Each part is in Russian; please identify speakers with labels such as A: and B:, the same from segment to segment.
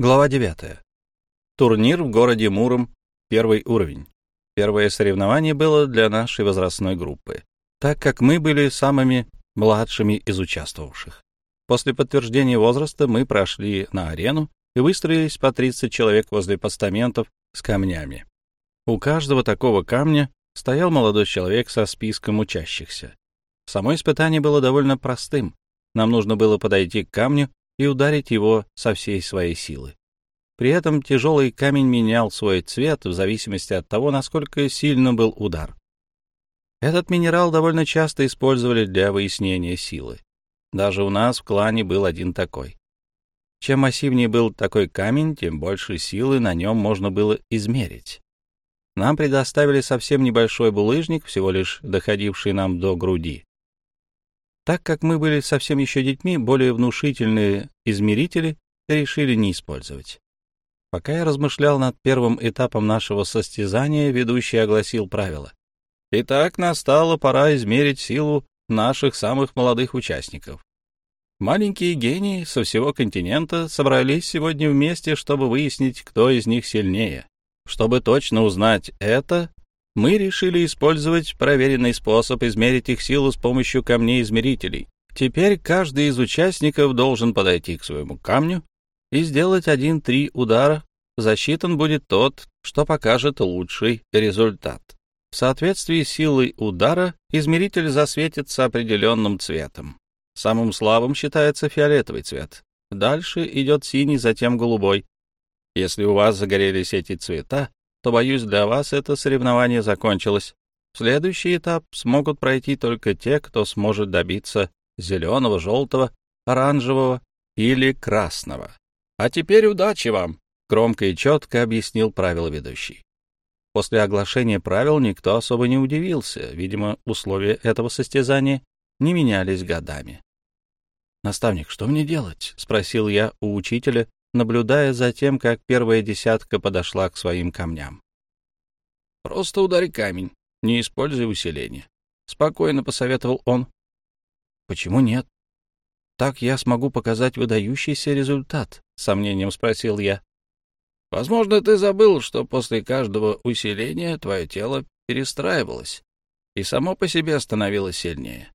A: Глава 9. Турнир в городе Муром, первый уровень. Первое соревнование было для нашей возрастной группы, так как мы были самыми младшими из участвовавших. После подтверждения возраста мы прошли на арену и выстроились по 30 человек возле постаментов с камнями. У каждого такого камня стоял молодой человек со списком учащихся. Само испытание было довольно простым. Нам нужно было подойти к камню и ударить его со всей своей силы. При этом тяжелый камень менял свой цвет в зависимости от того, насколько сильно был удар. Этот минерал довольно часто использовали для выяснения силы. Даже у нас в клане был один такой. Чем массивнее был такой камень, тем больше силы на нем можно было измерить. Нам предоставили совсем небольшой булыжник, всего лишь доходивший нам до груди. Так как мы были совсем еще детьми, более внушительные измерители решили не использовать. Пока я размышлял над первым этапом нашего состязания, ведущий огласил правила. Итак, настала пора измерить силу наших самых молодых участников. Маленькие гении со всего континента собрались сегодня вместе, чтобы выяснить, кто из них сильнее. Чтобы точно узнать это, мы решили использовать проверенный способ измерить их силу с помощью камней-измерителей. Теперь каждый из участников должен подойти к своему камню и сделать один-три удара. Засчитан будет тот, что покажет лучший результат. В соответствии с силой удара измеритель засветится определенным цветом. Самым слабым считается фиолетовый цвет. Дальше идет синий, затем голубой. Если у вас загорелись эти цвета, то, боюсь, для вас это соревнование закончилось. Следующий этап смогут пройти только те, кто сможет добиться зеленого, желтого, оранжевого или красного. А теперь удачи вам, громко и четко объяснил правила ведущий. После оглашения правил никто особо не удивился. Видимо, условия этого состязания не менялись годами. «Наставник, что мне делать?» — спросил я у учителя, наблюдая за тем, как первая десятка подошла к своим камням. «Просто ударь камень, не используй усиление», — спокойно посоветовал он. «Почему нет? Так я смогу показать выдающийся результат», — сомнением спросил я. «Возможно, ты забыл, что после каждого усиления твое тело перестраивалось и само по себе становилось сильнее.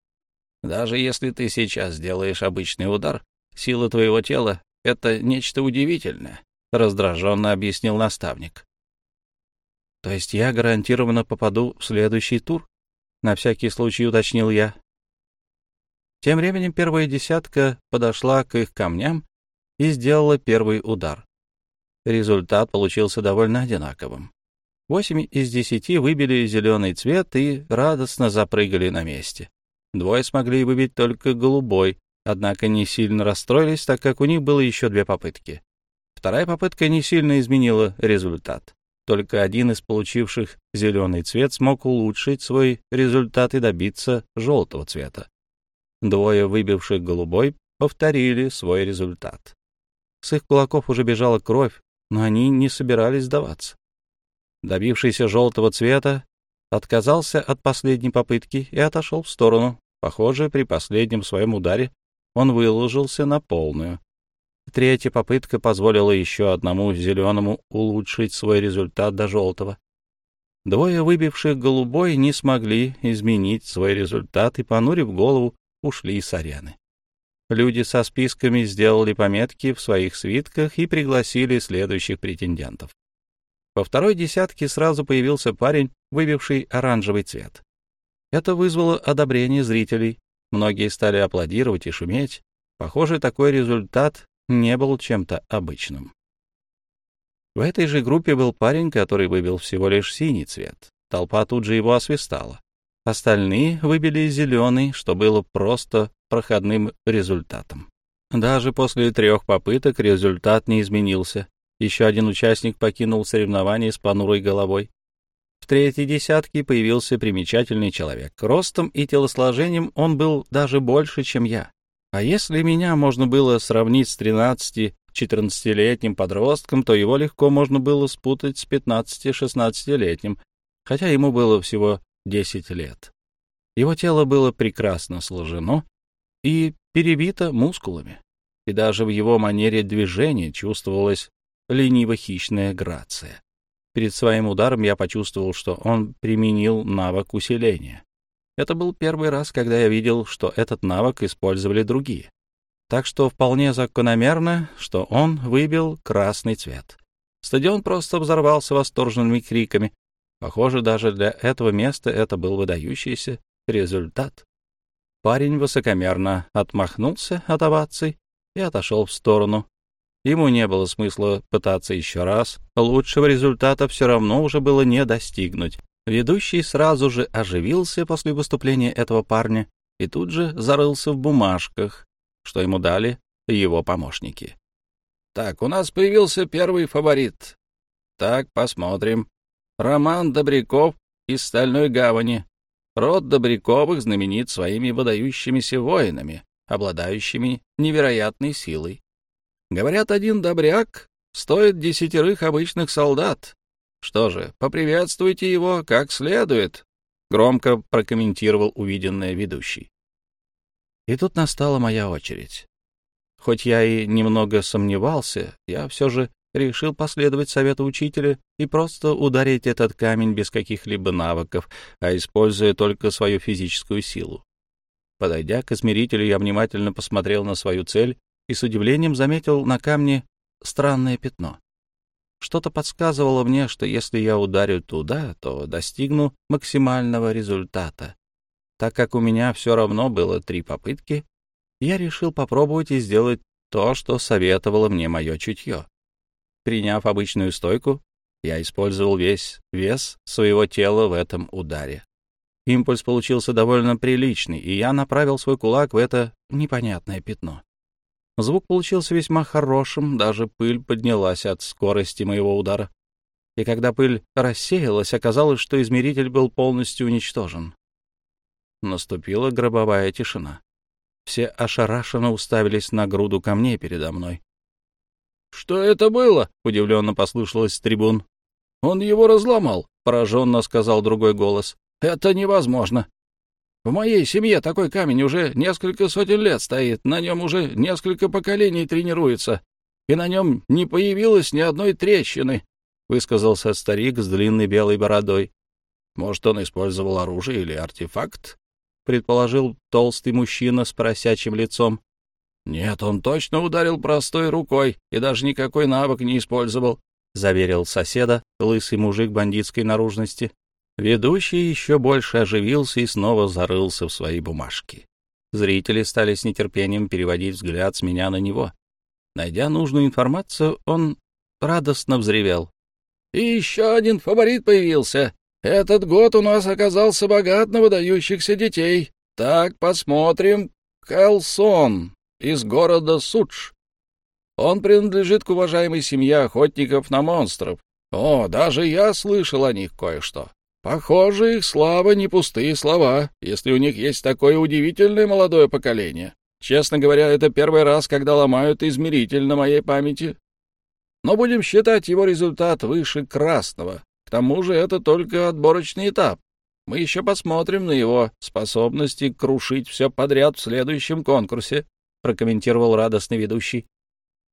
A: Даже если ты сейчас сделаешь обычный удар, сила твоего тела это нечто удивительное, — раздраженно объяснил наставник. — То есть я гарантированно попаду в следующий тур? — на всякий случай уточнил я. Тем временем первая десятка подошла к их камням и сделала первый удар. Результат получился довольно одинаковым. Восемь из десяти выбили зеленый цвет и радостно запрыгали на месте. Двое смогли выбить только голубой, однако не сильно расстроились, так как у них было еще две попытки. Вторая попытка не сильно изменила результат. Только один из получивших зеленый цвет смог улучшить свой результат и добиться желтого цвета. Двое выбивших голубой повторили свой результат. С их кулаков уже бежала кровь, но они не собирались сдаваться. Добившийся желтого цвета отказался от последней попытки и отошел в сторону. Похоже, при последнем своем ударе он выложился на полную. Третья попытка позволила еще одному зеленому улучшить свой результат до желтого. Двое выбивших голубой не смогли изменить свой результат и, понурив голову, ушли с арены. Люди со списками сделали пометки в своих свитках и пригласили следующих претендентов. Во второй десятке сразу появился парень, выбивший оранжевый цвет. Это вызвало одобрение зрителей, Многие стали аплодировать и шуметь. Похоже, такой результат не был чем-то обычным. В этой же группе был парень, который выбил всего лишь синий цвет. Толпа тут же его освистала. Остальные выбили зеленый, что было просто проходным результатом. Даже после трех попыток результат не изменился. Еще один участник покинул соревнование с понурой головой. В третьей десятке появился примечательный человек. Ростом и телосложением он был даже больше, чем я. А если меня можно было сравнить с 13-14-летним подростком, то его легко можно было спутать с 15-16-летним, хотя ему было всего 10 лет. Его тело было прекрасно сложено и перебито мускулами. и даже в его манере движения чувствовалась лениво-хищная грация. Перед своим ударом я почувствовал, что он применил навык усиления. Это был первый раз, когда я видел, что этот навык использовали другие. Так что вполне закономерно, что он выбил красный цвет. Стадион просто взорвался восторженными криками. Похоже, даже для этого места это был выдающийся результат. Парень высокомерно отмахнулся от оваций и отошел в сторону. Ему не было смысла пытаться еще раз. Лучшего результата все равно уже было не достигнуть. Ведущий сразу же оживился после выступления этого парня и тут же зарылся в бумажках, что ему дали его помощники. «Так, у нас появился первый фаворит. Так, посмотрим. Роман Добряков из Стальной гавани. Род Добряковых знаменит своими выдающимися воинами, обладающими невероятной силой. Говорят, один добряк стоит десятерых обычных солдат, что же, поприветствуйте его как следует, громко прокомментировал увиденное ведущий. И тут настала моя очередь. Хоть я и немного сомневался, я все же решил последовать совету учителя и просто ударить этот камень без каких-либо навыков, а используя только свою физическую силу. Подойдя к измерителю, я внимательно посмотрел на свою цель и с удивлением заметил на камне странное пятно. Что-то подсказывало мне, что если я ударю туда, то достигну максимального результата. Так как у меня все равно было три попытки, я решил попробовать и сделать то, что советовало мне мое чутье. Приняв обычную стойку, я использовал весь вес своего тела в этом ударе. Импульс получился довольно приличный, и я направил свой кулак в это непонятное пятно. Звук получился весьма хорошим, даже пыль поднялась от скорости моего удара. И когда пыль рассеялась, оказалось, что измеритель был полностью уничтожен. Наступила гробовая тишина. Все ошарашенно уставились на груду камней передо мной. «Что это было?» — удивленно послышалось с трибун. «Он его разломал», — пораженно сказал другой голос. «Это невозможно. В моей семье такой камень уже несколько сотен лет стоит, на нем уже несколько поколений тренируется, и на нем не появилось ни одной трещины», — высказался старик с длинной белой бородой. «Может, он использовал оружие или артефакт?» — предположил толстый мужчина с поросячьим лицом. «Нет, он точно ударил простой рукой и даже никакой навык не использовал», — заверил соседа, лысый мужик бандитской наружности. Ведущий еще больше оживился и снова зарылся в свои бумажки. Зрители стали с нетерпением переводить взгляд с меня на него. Найдя нужную информацию, он радостно взревел. «И еще один фаворит появился. Этот год у нас оказался богат на выдающихся детей. Так, посмотрим. Кэлсон из города Судж. Он принадлежит к уважаемой семье охотников на монстров. О, даже я слышал о них кое-что. Похоже, их слава не пустые слова, если у них есть такое удивительное молодое поколение. Честно говоря, это первый раз, когда ломают измеритель на моей памяти. Но будем считать его результат выше красного. К тому же это только отборочный этап. Мы еще посмотрим на его способности крушить все подряд в следующем конкурсе, прокомментировал радостный ведущий.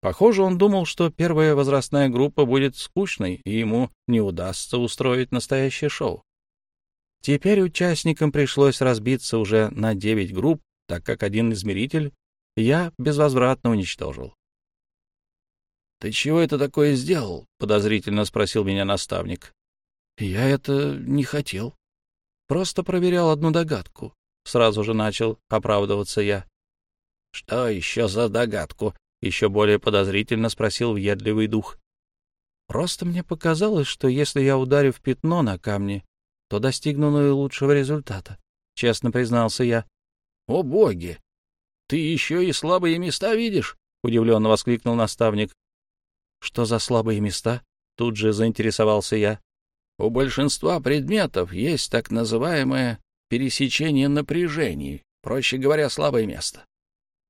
A: Похоже, он думал, что первая возрастная группа будет скучной, и ему не удастся устроить настоящее шоу. Теперь участникам пришлось разбиться уже на девять групп, так как один измеритель я безвозвратно уничтожил. — Ты чего это такое сделал? — подозрительно спросил меня наставник. — Я это не хотел. Просто проверял одну догадку. Сразу же начал оправдываться я. — Что еще за догадку? — еще более подозрительно спросил въедливый дух. «Просто мне показалось, что если я ударю в пятно на камне, то достигну наилучшего результата», — честно признался я. «О, боги! Ты еще и слабые места видишь?» — удивленно воскликнул наставник. «Что за слабые места?» — тут же заинтересовался я. «У большинства предметов есть так называемое пересечение напряжений, проще говоря, слабое место.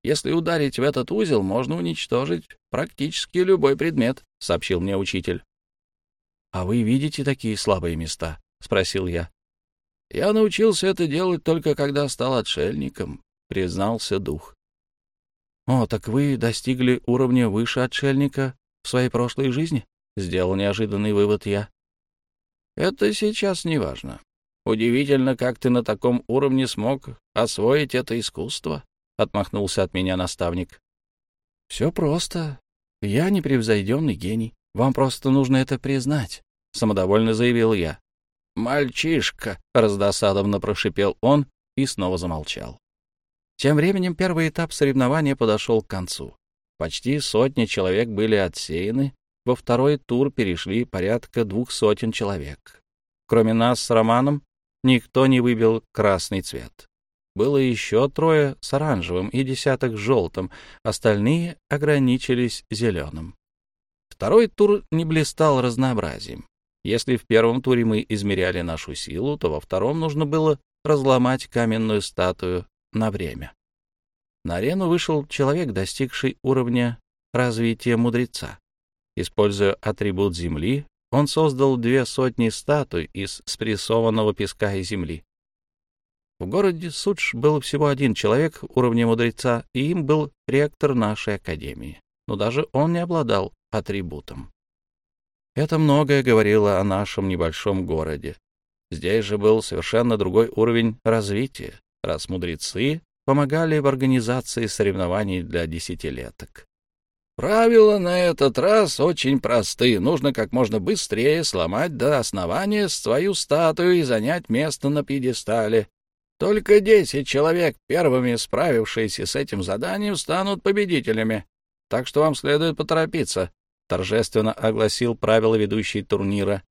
A: Если ударить в этот узел, можно уничтожить практически любой предмет, — сообщил мне учитель. — А вы видите такие слабые места? — спросил я. — Я научился это делать только когда стал отшельником, — признался дух. «О, так вы достигли уровня выше отшельника в своей прошлой жизни?» — сделал неожиданный вывод я. «Это сейчас не важно. Удивительно, как ты на таком уровне смог освоить это искусство», — отмахнулся от меня наставник. «Все просто. Я непревзойденный гений. Вам просто нужно это признать», — самодовольно заявил я. «Мальчишка!» — раздосадованно прошипел он и снова замолчал. Тем временем первый этап соревнования подошел к концу. Почти сотни человек были отсеяны, во второй тур перешли порядка двух сотен человек. Кроме нас с Романом, никто не выбил красный цвет. Было еще трое с оранжевым и десяток с желтым, остальные ограничились зеленым. Второй тур не блистал разнообразием. Если в первом туре мы измеряли нашу силу, то во втором нужно было разломать каменную статую на время. На арену вышел человек, достигший уровня развития мудреца. Используя атрибут земли, он создал две сотни статуй из спрессованного песка и земли. В городе Судж был всего один человек уровня мудреца, и им был ректор нашей академии. Но даже он не обладал атрибутом. Это многое говорило о нашем небольшом городе. Здесь же был совершенно другой уровень развития, раз мудрецы помогали в организации соревнований для десятилеток. Правила на этот раз очень просты. Нужно как можно быстрее сломать до основания свою статую и занять место на пьедестале. Только десять человек, первыми справившиеся с этим заданием, станут победителями. Так что вам следует поторопиться торжественно огласил правила ведущий турнира.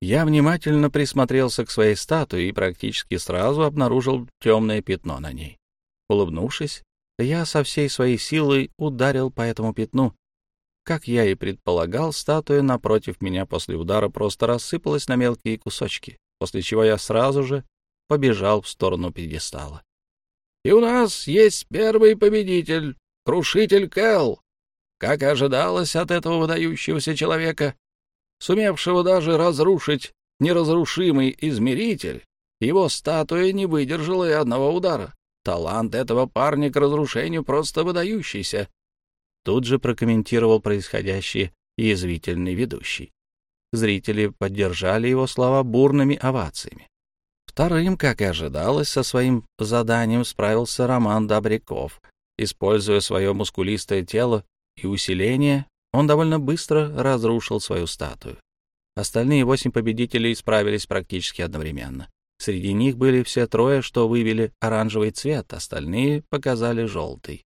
A: Я внимательно присмотрелся к своей статуе и практически сразу обнаружил темное пятно на ней. Улыбнувшись, я со всей своей силой ударил по этому пятну. Как я и предполагал, статуя напротив меня после удара просто рассыпалась на мелкие кусочки, после чего я сразу же побежал в сторону пьедестала. — И у нас есть первый победитель, крушитель Кэл, как и ожидалось от этого выдающегося человека, сумевшего даже разрушить неразрушимый измеритель, его статуя не выдержала и одного удара. Талант этого парня к разрушению просто выдающийся. Тут же прокомментировал происходящее язвительный ведущий. Зрители поддержали его слова бурными овациями. Вторым, как и ожидалось, со своим заданием справился Роман Добряков, используя свое мускулистое тело и усиления, он довольно быстро разрушил свою статую. Остальные восемь победителей справились практически одновременно. Среди них были все трое, что вывели оранжевый цвет, остальные показали желтый.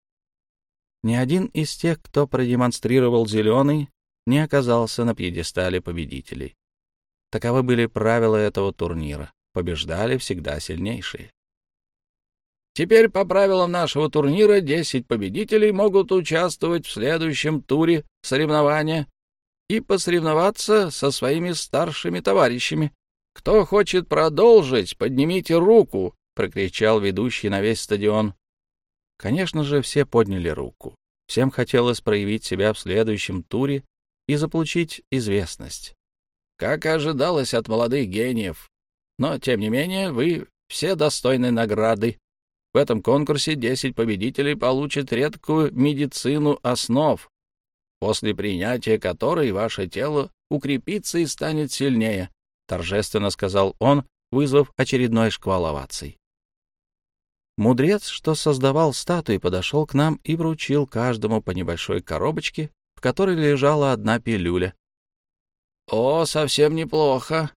A: Ни один из тех, кто продемонстрировал зеленый, не оказался на пьедестале победителей. Таковы были правила этого турнира. Побеждали всегда сильнейшие. Теперь по правилам нашего турнира 10 победителей могут участвовать в следующем туре соревнования и посоревноваться со своими старшими товарищами. Кто хочет продолжить, поднимите руку, прокричал ведущий на весь стадион. Конечно же, все подняли руку. Всем хотелось проявить себя в следующем туре и заполучить известность. Как ожидалось от молодых гениев. Но, тем не менее, вы все достойны награды. В этом конкурсе 10 победителей получат редкую медицину основ, после принятия которой ваше тело укрепится и станет сильнее, торжественно сказал он, вызвав очередной шквал оваций. Мудрец, что создавал статуи, подошел к нам и вручил каждому по небольшой коробочке, в которой лежала одна пилюля. — О, совсем неплохо.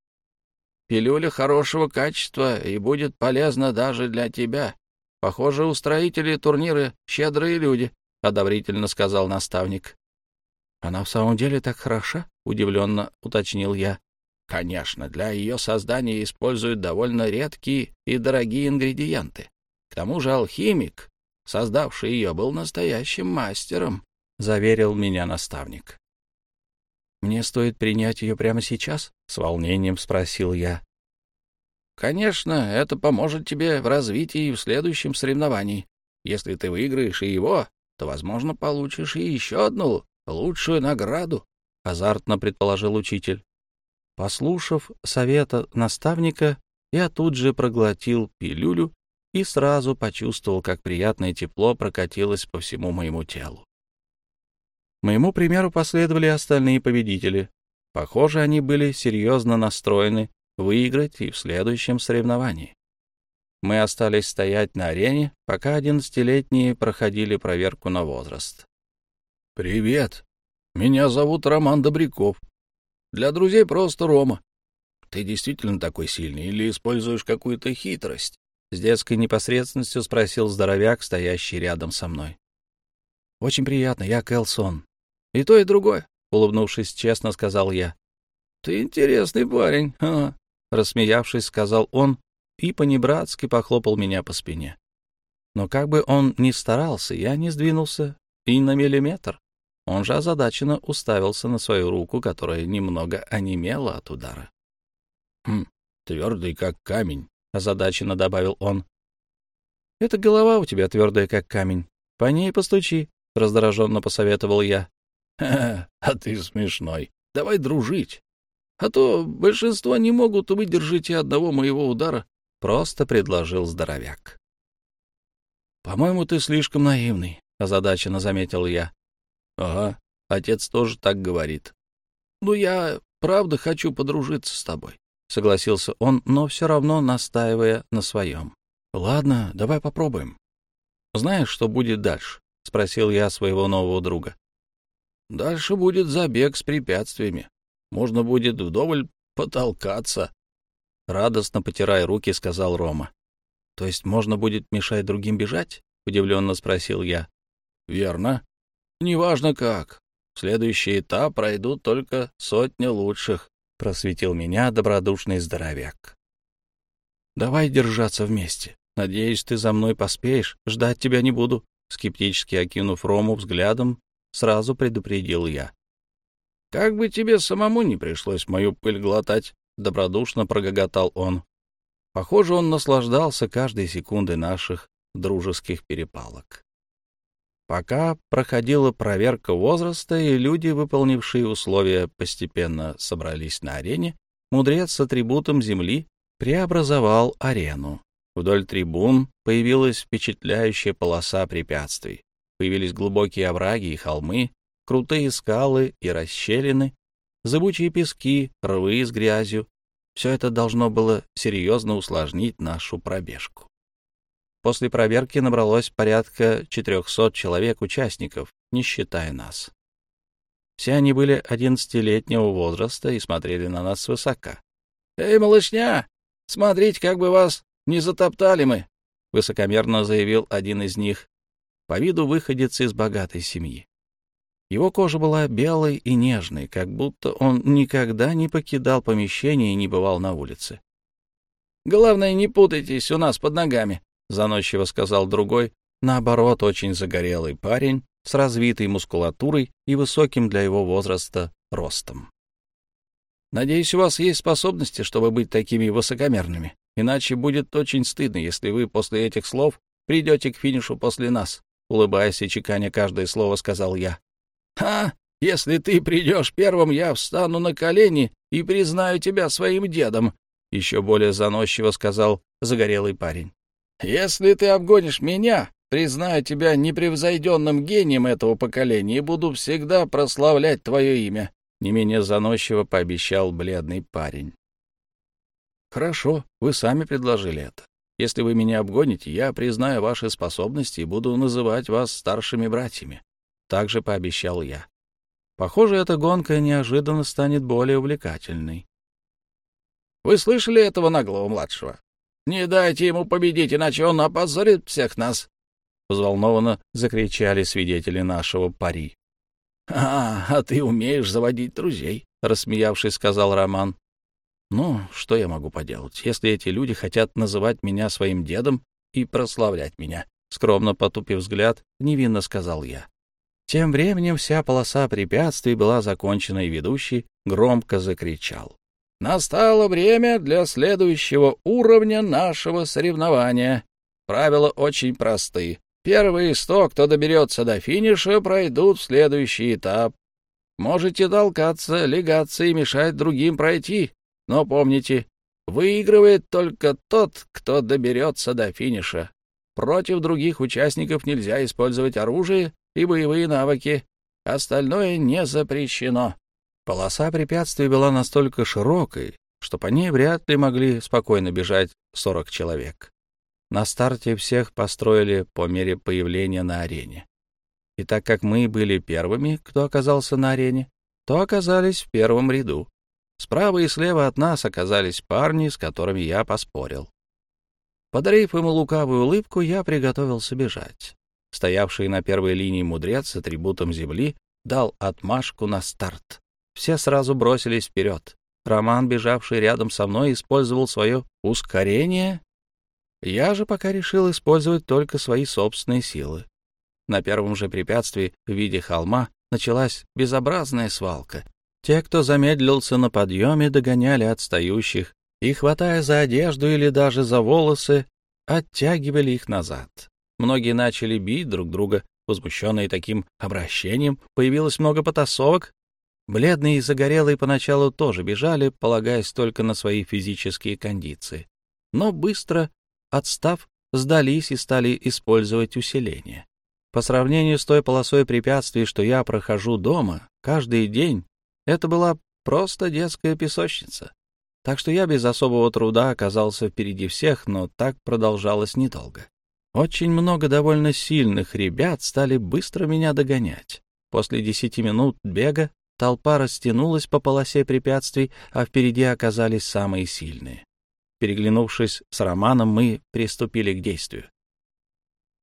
A: Пилюля хорошего качества и будет полезна даже для тебя. Похоже, устроители турнира — щедрые люди, — одобрительно сказал наставник. — Она в самом деле так хороша? — удивленно уточнил я. — Конечно, для ее создания используют довольно редкие и дорогие ингредиенты. К тому же алхимик, создавший ее, был настоящим мастером, — заверил меня наставник. — Мне стоит принять ее прямо сейчас? — с волнением спросил я. Конечно, это поможет тебе в развитии в следующем соревновании. Если ты выиграешь и его, то, возможно, получишь и еще одну лучшую награду, — азартно предположил учитель. Послушав совета наставника, я тут же проглотил пилюлю и сразу почувствовал, как приятное тепло прокатилось по всему моему телу. Моему примеру последовали остальные победители. Похоже, они были серьезно настроены выиграть и в следующем соревновании. Мы остались стоять на арене, пока одиннадцатилетние проходили проверку на возраст.
B: «Привет. Меня зовут Роман Добряков. Для друзей просто Рома. Ты действительно такой сильный или используешь какую-то хитрость?»
A: С детской непосредственностью спросил здоровяк, стоящий рядом со мной. «Очень приятно, я Кэлсон».
B: «И то, и другое», —
A: улыбнувшись, честно сказал я.
B: «Ты интересный парень, а?»
A: Рассмеявшись, сказал он и понебратски похлопал меня по спине. Но как бы он ни старался, я не сдвинулся и на миллиметр. Он же озадаченно уставился на свою руку, которая немного онемела от удара.
B: «Хм, твердый, как камень», —
A: озадаченно добавил он. «Это голова у тебя твердая, как камень. По ней постучи», — раздраженно посоветовал я.
B: «Ха, а ты смешной. Давай дружить. А то большинство не могут выдержать и одного моего удара», — просто предложил здоровяк.
A: «По-моему, ты слишком наивный», — озадаченно заметил я.
B: «Ага, отец тоже так говорит. Ну, я правда хочу подружиться с тобой», — согласился он, но все равно настаивая на своем.
A: «Ладно, давай попробуем. Знаешь, что будет дальше?» — спросил я своего нового друга.
B: «Дальше будет забег с препятствиями. Можно будет вдоволь потолкаться».
A: Радостно потирая руки, сказал Рома. «То есть можно будет мешать другим бежать?» — удивленно спросил я.
B: «Верно. Неважно как. следующий этап пройдут только сотни лучших, — просветил меня добродушный здоровяк.
A: Давай держаться вместе. Надеюсь, ты за мной поспеешь. Ждать тебя не буду. Скептически окинув Рому взглядом, сразу предупредил я.
B: — Как бы тебе самому не пришлось мою пыль глотать, — добродушно прогоготал он. Похоже, он наслаждался каждой секундой наших дружеских перепалок. Пока проходила проверка возраста, и люди, выполнившие условия, постепенно собрались на арене, мудрец с атрибутом земли преобразовал арену. Вдоль трибун появилась впечатляющая полоса препятствий. Появились глубокие овраги и холмы, крутые скалы и расщелины, зыбучие пески, рвы с грязью. Все это должно было серьезно усложнить нашу пробежку. После проверки набралось порядка 400 человек-участников, не считая нас. Все они были одиннадцатилетнего возраста и смотрели на нас свысока. — Эй, малышня, смотрите, как бы вас не затоптали мы! — высокомерно заявил один из них, по виду выходец из богатой семьи.
A: Его кожа была белой и нежной, как будто он никогда не покидал помещение и не бывал на улице.
B: — Главное, не путайтесь у нас под ногами, — заносчиво сказал другой, наоборот, очень загорелый парень с развитой мускулатурой и высоким для его возраста ростом. «Надеюсь, у вас есть способности, чтобы быть такими высокомерными. Иначе будет очень стыдно, если вы после этих слов придете к финишу после нас», — улыбаясь и чеканя каждое слово, сказал я. «А, если ты придешь первым, я встану на колени и признаю тебя своим дедом», — еще более заносчиво сказал загорелый парень. Если ты обгонишь меня, признаю тебя непревзойденным гением этого поколения и буду всегда прославлять твое имя», — не менее заносчиво пообещал бледный парень. «Хорошо, вы сами предложили это. Если вы меня обгоните, я признаю ваши способности и буду называть вас старшими братьями», — также пообещал я. Похоже, эта гонка неожиданно станет более увлекательной. «Вы слышали этого наглого младшего? Не дайте ему победить, иначе он опозорит всех нас!» Взволнованно закричали свидетели нашего пари. «А, а ты умеешь заводить друзей», — рассмеявшись, сказал Роман. «Ну, что я могу поделать, если эти люди хотят называть меня своим дедом и прославлять меня?» Скромно потупив взгляд, невинно сказал я. Тем временем вся полоса препятствий была закончена, и ведущий громко закричал. Настало время для следующего уровня нашего соревнования. Правила очень просты. Первые сто, кто доберется до финиша, пройдут в следующий этап. Можете толкаться, легаться и мешать другим пройти. Но помните, Выигрывает только тот, кто доберется до финиша. Против других участников нельзя использовать оружие и боевые навыки. Остальное не запрещено. Полоса препятствий была настолько широкой, что по ней вряд ли могли спокойно бежать 40 человек. На старте всех построили по мере появления на арене. И так как мы были первыми, кто оказался на арене, то оказались в первом ряду. Справа и слева от нас оказались парни, с которыми я поспорил. Подарив ему лукавую улыбку, я приготовился бежать. Стоявший на первой линии мудрец с атрибутом земли дал отмашку на старт. Все сразу бросились вперед. Роман, бежавший рядом со мной, использовал свое ускорение. Я же пока решил использовать только свои собственные силы. На первом же препятствии в виде холма началась безобразная свалка. Те, кто замедлился на подъеме, догоняли отстающих и, хватая за одежду или даже за волосы, оттягивали их назад. Многие начали бить друг друга, возмущенные таким обращением. Появилось много потасовок. Бледные и загорелые поначалу тоже бежали, полагаясь только на свои физические кондиции. Но быстро, отстав, сдались и стали использовать усиление. По сравнению с той полосой препятствий, что я прохожу дома, каждый день это была просто детская песочница. Так что я без особого труда оказался впереди всех, но так продолжалось недолго. Очень много довольно сильных ребят стали быстро меня догонять. После десяти минут бега толпа растянулась по полосе препятствий, а впереди оказались самые сильные. Переглянувшись с Романом, мы приступили к действию.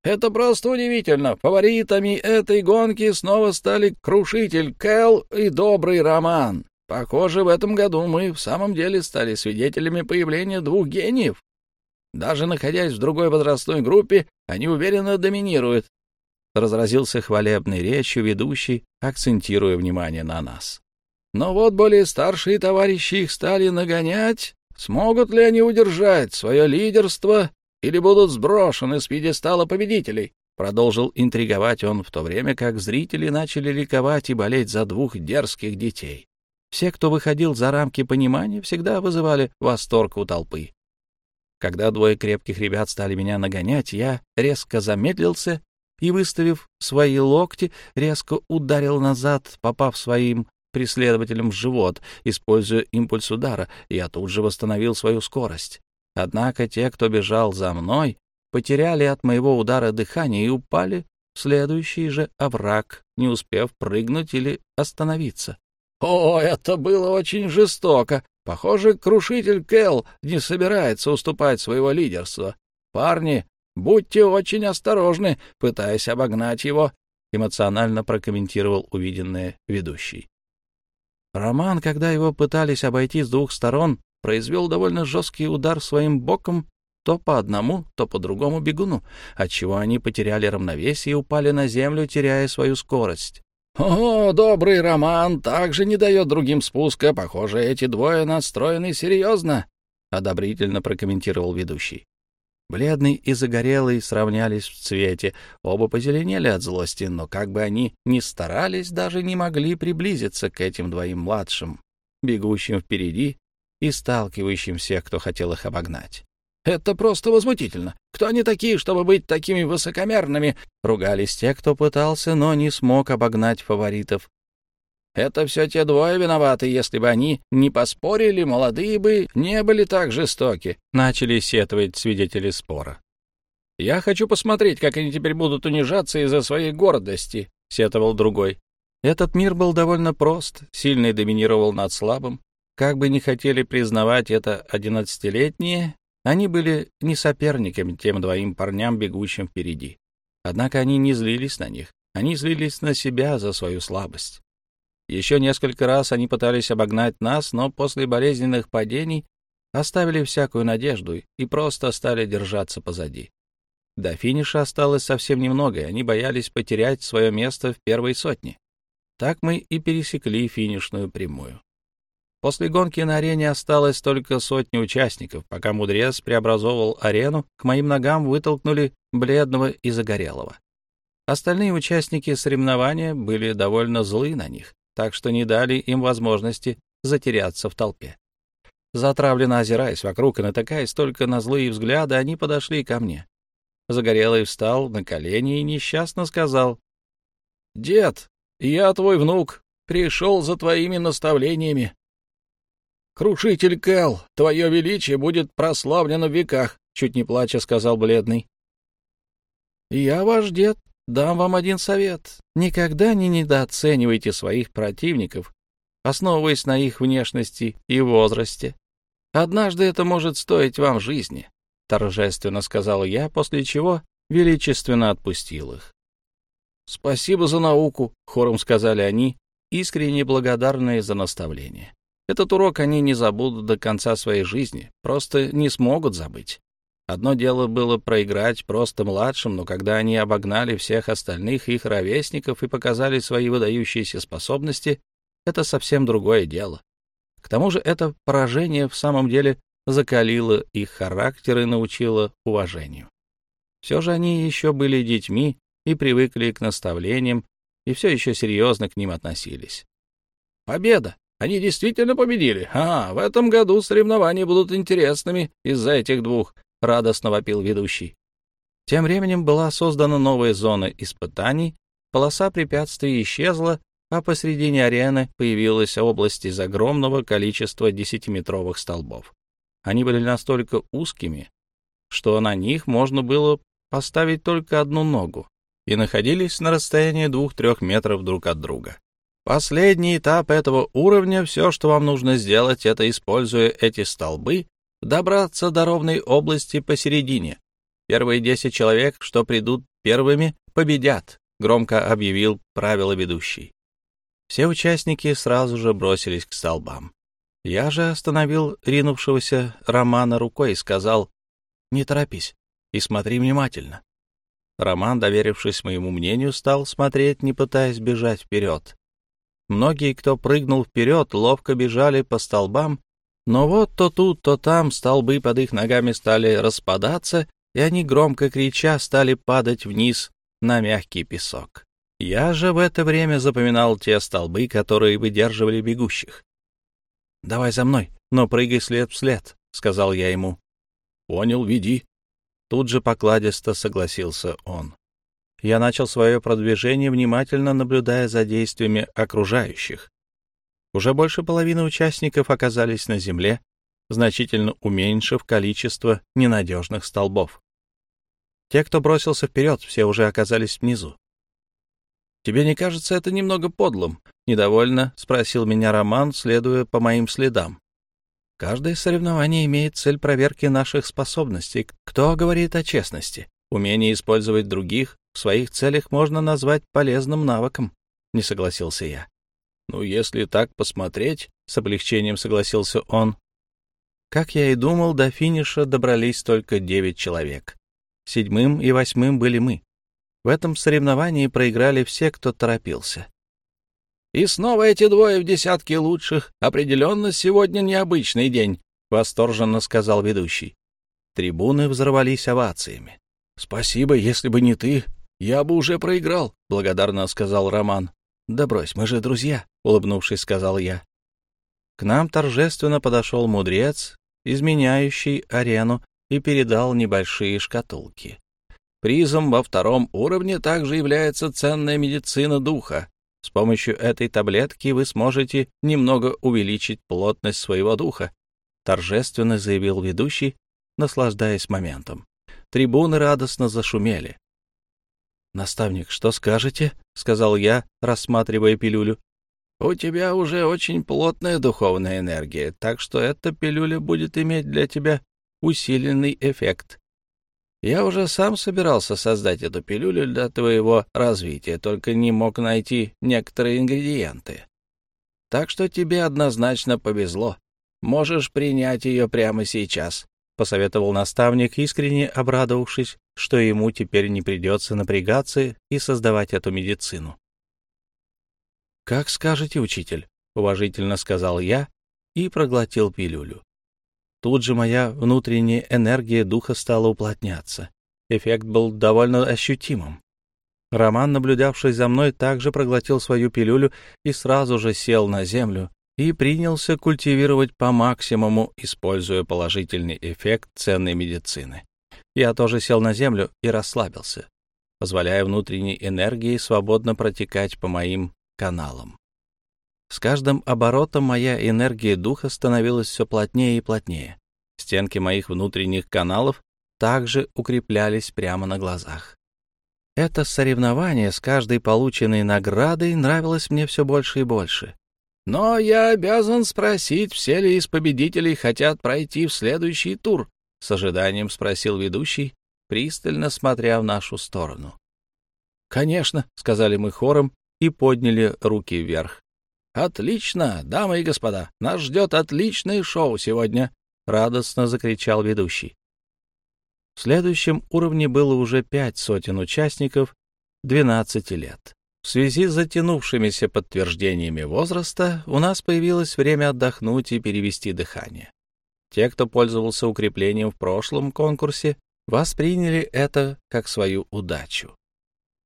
B: Это просто удивительно. Фаворитами этой гонки снова стали Крушитель Кэл и Добрый Роман. Похоже, в этом году мы в самом деле стали свидетелями появления двух гениев. Даже находясь в другой возрастной группе, они уверенно доминируют. Разразился хвалебной речью ведущий, акцентируя внимание на нас. Но вот более старшие товарищи их стали нагонять. Смогут ли они удержать свое лидерство или будут сброшены с пьедестала победителей. Продолжил интриговать он в то время, как зрители начали ликовать и болеть за двух дерзких детей. Все, кто выходил за рамки понимания, всегда вызывали восторг у толпы. Когда двое крепких ребят стали меня нагонять, я резко замедлился и, выставив свои локти, резко ударил назад, попав своим преследователем в живот, используя импульс удара, я тут же восстановил свою скорость. Однако те, кто бежал за мной, потеряли от моего удара дыхание и упали в следующий же овраг, не успев прыгнуть или остановиться. О, это было очень жестоко. Похоже, крушитель Кэл не собирается уступать своего лидерства. Парни, будьте очень осторожны, пытаясь обогнать его, эмоционально прокомментировал увиденное ведущий. Роман, когда его пытались обойти с двух сторон, произвел довольно жесткий удар своим боком то по одному, то по другому бегуну, отчего они потеряли равновесие и упали на землю, теряя свою скорость. «О, добрый Роман также не дает другим спуска. Похоже, эти двое настроены серьезно», — одобрительно прокомментировал ведущий. Бледный и загорелый сравнялись в цвете, оба позеленели от злости, но как бы они ни старались, даже не могли приблизиться к этим двоим младшим, бегущим впереди и сталкивающим всех, кто хотел их обогнать. «Это просто возмутительно! Кто они такие, чтобы быть такими высокомерными?» — ругались те, кто пытался, но не смог обогнать фаворитов. «Это все те двое виноваты. Если бы они не поспорили, молодые бы не были так жестоки», — начали сетовать свидетели спора. «Я хочу посмотреть, как они теперь будут унижаться из-за своей гордости», — сетовал другой. Этот мир был довольно прост, сильный доминировал над слабым, как бы ни хотели признавать это одиннадцатилетние, они были не соперниками тем двоим парням, бегущим впереди. Однако они не злились на них, они злились на себя за свою слабость. Еще несколько раз они пытались обогнать нас, но после болезненных падений оставили всякую надежду и просто стали держаться позади. До финиша осталось совсем немного, и они боялись потерять свое место в первой сотне. Так мы и пересекли финишную прямую. После гонки на арене осталось только сотни участников. Пока мудрец преобразовывал арену, к моим ногам вытолкнули бледного и загорелого. Остальные участники соревнования были довольно злы на них, так что не дали им возможности затеряться в толпе. Затравленно озираясь вокруг и натыкаясь только на злые взгляды, они подошли ко мне. Загорелый встал на колени и несчастно сказал. — Дед, я твой внук, пришел за твоими наставлениями. «Крушитель Кэл, твое величие будет прославлено в веках», — чуть не плача сказал бледный. «Я ваш дед, дам вам один совет. Никогда не недооценивайте своих противников, основываясь на их внешности и возрасте. Однажды это может стоить вам жизни», — торжественно сказал я, после чего величественно отпустил их. «Спасибо за науку», — хором сказали они, искренне благодарные за наставление. Этот урок они не забудут до конца своей жизни, просто не смогут забыть. Одно дело было проиграть просто младшим, но когда они обогнали всех остальных их ровесников и показали свои выдающиеся способности, это совсем другое дело. К тому же это поражение в самом деле закалило их характер и научило уважению. Все же они еще были детьми и привыкли к наставлениям, и все еще серьезно к ним относились. Победа! Они действительно победили. А, в этом году соревнования будут интересными из-за этих двух, — радостно вопил ведущий. Тем временем была создана новая зона испытаний, полоса препятствий исчезла, а посредине арены появилась область из огромного количества десятиметровых столбов. Они были настолько узкими, что на них можно было поставить только одну ногу, и находились на расстоянии двух-трех метров друг от друга. Последний этап этого уровня, все, что вам нужно сделать, это, используя эти столбы, добраться до ровной области посередине. Первые десять человек, что придут первыми, победят, громко объявил правило ведущий. Все участники сразу же бросились к столбам. Я же остановил ринувшегося Романа рукой и сказал, «Не торопись и смотри внимательно». Роман, доверившись моему мнению, стал смотреть, не пытаясь бежать вперед. Многие, кто прыгнул вперед, ловко бежали по столбам, но вот то тут, то там столбы под их ногами стали распадаться, и они, громко крича, стали падать вниз на мягкий песок. Я же в это время запоминал те столбы, которые выдерживали бегущих. «Давай за мной, но прыгай след в след», — сказал я ему. «Понял, веди». Тут же покладисто согласился он я начал свое продвижение, внимательно наблюдая за действиями окружающих. Уже больше половины участников оказались на земле, значительно уменьшив количество ненадежных столбов. Те, кто бросился вперед, все уже оказались внизу. «Тебе не кажется это немного подлым?» — недовольно спросил меня Роман, следуя по моим следам. «Каждое соревнование имеет цель проверки наших способностей. Кто говорит о честности? Умение использовать других в своих целях можно назвать полезным навыком, — не согласился я. — Ну, если так посмотреть, — с облегчением согласился он. Как я и думал, до финиша добрались только девять человек. Седьмым и восьмым были мы. В этом соревновании проиграли все, кто торопился. «И снова эти двое в десятке лучших. Определенно, сегодня необычный день», — восторженно сказал ведущий. Трибуны взорвались овациями. «Спасибо, если бы не ты, «Я бы уже проиграл», — благодарно сказал Роман. «Да брось, мы же друзья», — улыбнувшись, сказал я. К нам торжественно подошел мудрец, изменяющий арену, и передал небольшие шкатулки. Призом во втором уровне также является ценная медицина духа. С помощью этой таблетки вы сможете немного увеличить плотность своего духа, торжественно заявил ведущий, наслаждаясь моментом. Трибуны радостно зашумели. «Наставник, что скажете?» — сказал я, рассматривая пилюлю. «У тебя уже очень плотная духовная энергия, так что эта пилюля будет иметь для тебя усиленный эффект. Я уже сам собирался создать эту пилюлю для твоего развития, только не мог найти некоторые ингредиенты. Так что тебе однозначно повезло. Можешь принять ее прямо сейчас. — посоветовал наставник, искренне обрадовавшись, что ему теперь не придется напрягаться и создавать эту медицину. «Как скажете, учитель», — уважительно сказал я и проглотил пилюлю. Тут же моя внутренняя энергия духа стала уплотняться. Эффект был довольно ощутимым. Роман, наблюдавший за мной, также проглотил свою пилюлю и сразу же сел на землю,
A: и принялся культивировать по максимуму, используя положительный эффект ценной медицины. Я тоже сел на землю и расслабился, позволяя внутренней энергии свободно протекать по моим каналам. С каждым оборотом моя энергия духа становилась все плотнее и плотнее. Стенки моих внутренних каналов также укреплялись прямо на глазах. Это соревнование с каждой полученной наградой нравилось мне все больше и больше.
B: «Но я обязан спросить, все ли из победителей хотят пройти в следующий тур?» — с ожиданием спросил ведущий, пристально смотря в нашу сторону.
A: «Конечно», — сказали мы хором и подняли руки вверх.
B: «Отлично, дамы и господа, нас ждет отличное шоу сегодня», — радостно закричал ведущий.
A: В следующем уровне было уже пять сотен участников 12 лет. В связи с затянувшимися подтверждениями возраста у нас появилось время отдохнуть и перевести дыхание. Те, кто пользовался укреплением в прошлом конкурсе, восприняли это как свою удачу.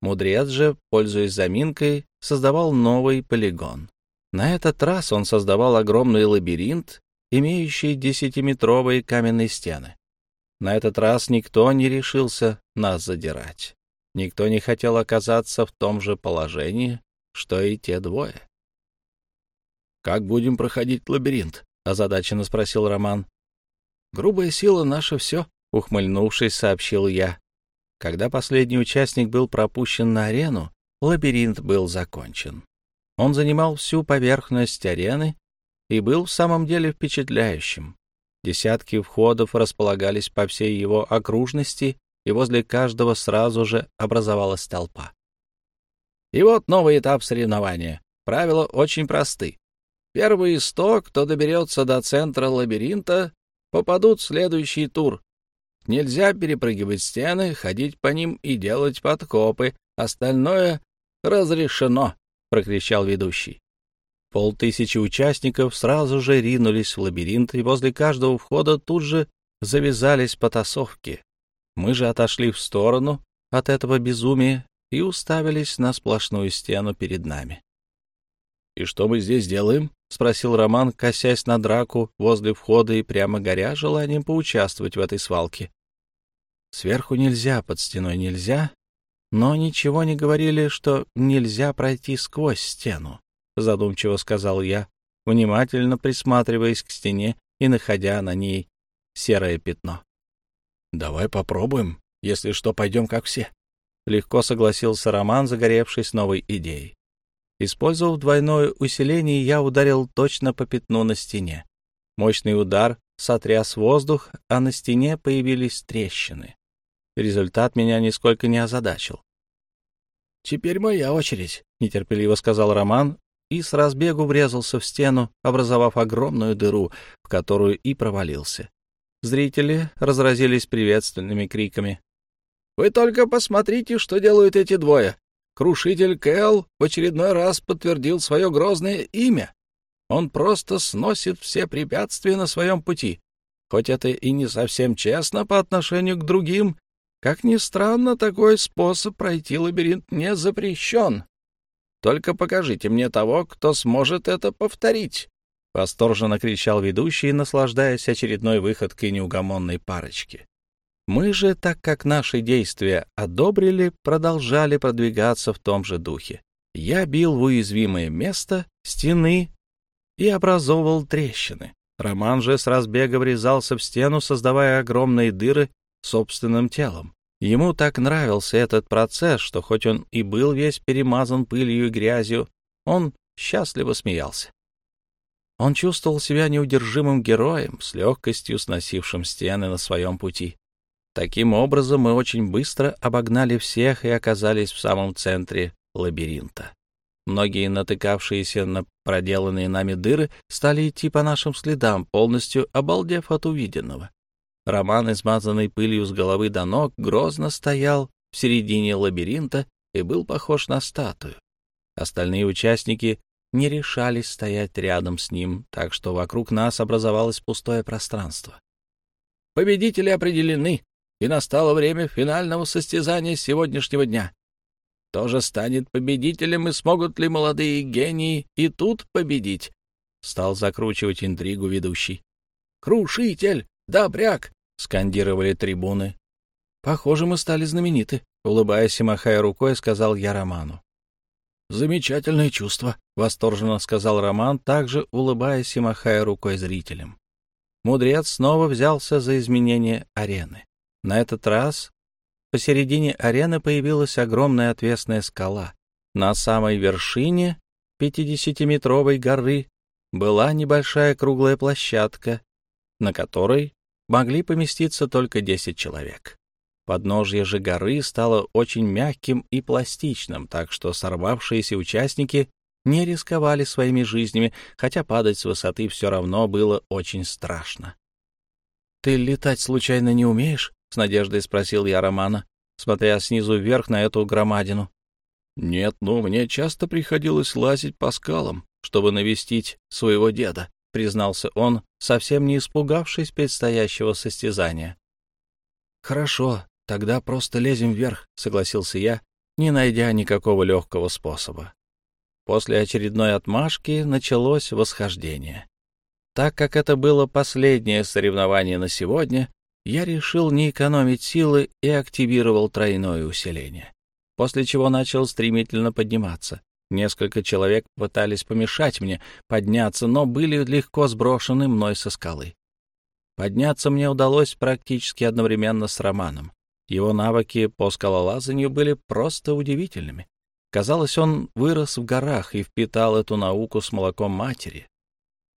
A: Мудрец же, пользуясь заминкой, создавал новый полигон. На этот раз он создавал огромный лабиринт, имеющий десятиметровые каменные стены. На этот раз никто не решился нас задирать. Никто не хотел оказаться в том же положении, что и те двое.
B: «Как будем проходить лабиринт?» — озадаченно спросил Роман.
A: «Грубая сила — наше все», — ухмыльнувшись, сообщил я. Когда последний участник был пропущен на арену, лабиринт был закончен. Он занимал всю поверхность арены и был в самом деле впечатляющим. Десятки входов располагались по всей его окружности, и возле каждого сразу же образовалась толпа.
B: И вот новый этап соревнования. Правила очень просты. Первые сто, кто доберется до центра лабиринта, попадут в следующий тур. Нельзя перепрыгивать стены, ходить по ним и делать подкопы. Остальное разрешено, — прокричал ведущий.
A: Полтысячи участников сразу же ринулись в лабиринт, и возле каждого входа тут же завязались потасовки. Мы же отошли в сторону от этого безумия и уставились на сплошную стену перед нами.
B: — И что мы здесь делаем? — спросил Роман, косясь на драку возле входа и прямо горя желанием поучаствовать в этой свалке.
A: Сверху нельзя, под стеной нельзя, но ничего не говорили, что нельзя пройти сквозь стену. — задумчиво сказал я, внимательно присматриваясь к стене и находя на ней серое пятно.
B: — Давай попробуем. Если что, пойдем как все.
A: Легко согласился Роман, загоревшись новой идеей. Использовав двойное усиление, я ударил точно по пятну на стене. Мощный удар сотряс воздух, а на стене появились трещины. Результат меня нисколько не озадачил.
B: «Теперь моя очередь», —
A: нетерпеливо сказал Роман, и с разбегу врезался в стену, образовав огромную дыру, в которую и провалился. Зрители разразились приветственными криками.
B: «Вы только посмотрите, что делают эти двое! Крушитель Кэл в очередной раз подтвердил свое грозное имя. Он просто сносит все препятствия на своем пути. Хоть это и не совсем честно по отношению к другим, как ни странно, такой способ пройти лабиринт не запрещен. Только покажите мне того, кто сможет это повторить. — восторженно кричал ведущий, наслаждаясь очередной выходкой неугомонной парочки. Мы же, так как наши действия одобрили, продолжали продвигаться в том же духе. Я бил в уязвимое место стены и образовывал трещины. Роман же с разбега врезался в стену, создавая огромные дыры собственным телом. Ему так нравился этот процесс, что хоть он и был весь перемазан пылью и грязью, он счастливо смеялся. Он чувствовал себя неудержимым героем, с легкостью сносившим стены на своем пути. Таким образом, мы очень быстро обогнали всех и оказались в самом центре лабиринта. Многие, натыкавшиеся на проделанные нами дыры, стали идти по нашим следам, полностью обалдев от увиденного. Роман, измазанный пылью с головы до ног, грозно стоял в середине лабиринта и был похож на статую. Остальные участники не решались стоять рядом с ним, так что вокруг нас образовалось пустое пространство. Победители определены, и настало время финального состязания сегодняшнего дня. Кто же станет победителем и смогут ли молодые гении и тут победить? — стал закручивать интригу ведущий. «Крушитель! Добряк!» — скандировали трибуны. «Похоже, мы стали знамениты», — улыбаясь и махая рукой, сказал я Роману. «Замечательное чувство», — восторженно сказал Роман, также улыбаясь и махая рукой зрителям. Мудрец снова взялся за изменение арены. На этот раз посередине арены появилась огромная отвесная скала. На самой вершине пятидесятиметровой горы была небольшая круглая площадка, на которой могли поместиться только десять человек. Подножье же горы стало очень мягким и пластичным, так что сорвавшиеся участники не рисковали своими жизнями, хотя падать с высоты все равно было очень страшно. «Ты летать случайно не умеешь?» — с надеждой спросил я Романа, смотря снизу вверх на эту громадину. «Нет, но мне часто приходилось лазить по скалам, чтобы навестить своего деда», — признался он, совсем не испугавшись предстоящего состязания. «Хорошо, тогда просто лезем вверх», — согласился я, не найдя никакого легкого способа. После очередной отмашки началось восхождение. Так как это было последнее соревнование на сегодня, я решил не экономить силы и активировал тройное усиление, после чего начал стремительно подниматься. Несколько человек пытались помешать мне подняться, но были легко сброшены мной со скалы. Подняться мне удалось практически одновременно с Романом. Его навыки по скалолазанию были просто удивительными. Казалось, он вырос в горах и впитал эту науку с молоком матери.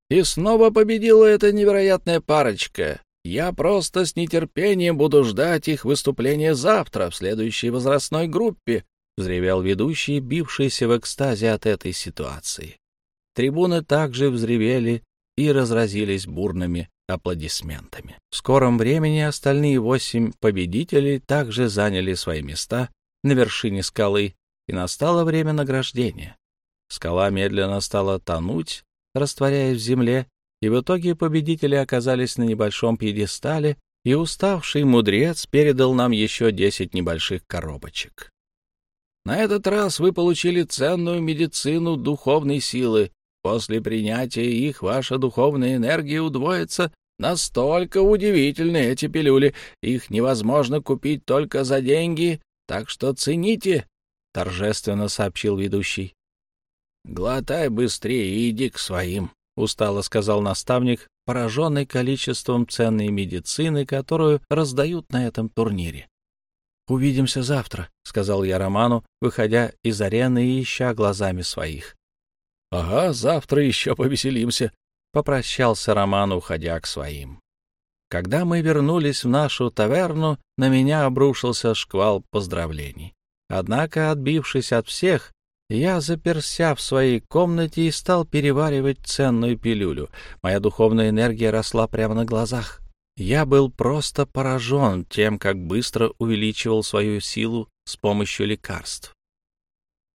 B: И снова победила эта невероятная парочка. Я просто с нетерпением буду ждать их выступления завтра в следующей возрастной группе, — взревел ведущий, бившийся в экстазе от этой ситуации. Трибуны также взревели и разразились бурными аплодисментами. В скором времени остальные восемь победителей также заняли свои места на вершине скалы, и настало время награждения. Скала медленно стала тонуть, растворяясь в земле, и в итоге победители оказались на небольшом пьедестале, и уставший мудрец передал нам еще десять небольших коробочек. На этот раз вы получили ценную медицину духовной силы. После принятия их ваша духовная энергия удвоится. Настолько удивительны эти пилюли. Их невозможно купить только за деньги, так что цените, — торжественно сообщил ведущий. — Глотай быстрее и иди к своим, — устало сказал наставник, пораженный количеством ценной медицины, которую раздают на этом турнире. «Увидимся завтра», — сказал я Роману, выходя из арены и ища глазами своих. «Ага, завтра еще повеселимся», — попрощался Роман, уходя к своим. Когда мы вернулись в нашу таверну, на меня обрушился шквал поздравлений. Однако, отбившись от всех, я заперся в своей комнате и стал переваривать ценную пилюлю. Моя духовная энергия росла прямо на глазах. Я был просто поражен тем, как быстро увеличивал свою силу с помощью лекарств.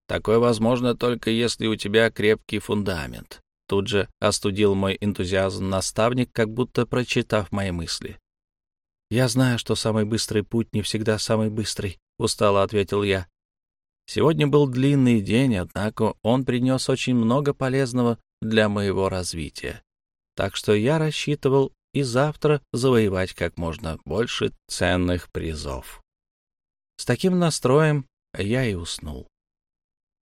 B: Такое возможно только если у тебя крепкий фундамент. Тут же остудил мой энтузиазм наставник, как будто прочитав мои мысли. «Я знаю, что самый быстрый путь не всегда самый быстрый», — устало ответил я. Сегодня был длинный день, однако он принес очень много полезного для моего развития. Так что я рассчитывал и завтра завоевать как можно больше ценных призов. С таким настроем я и уснул.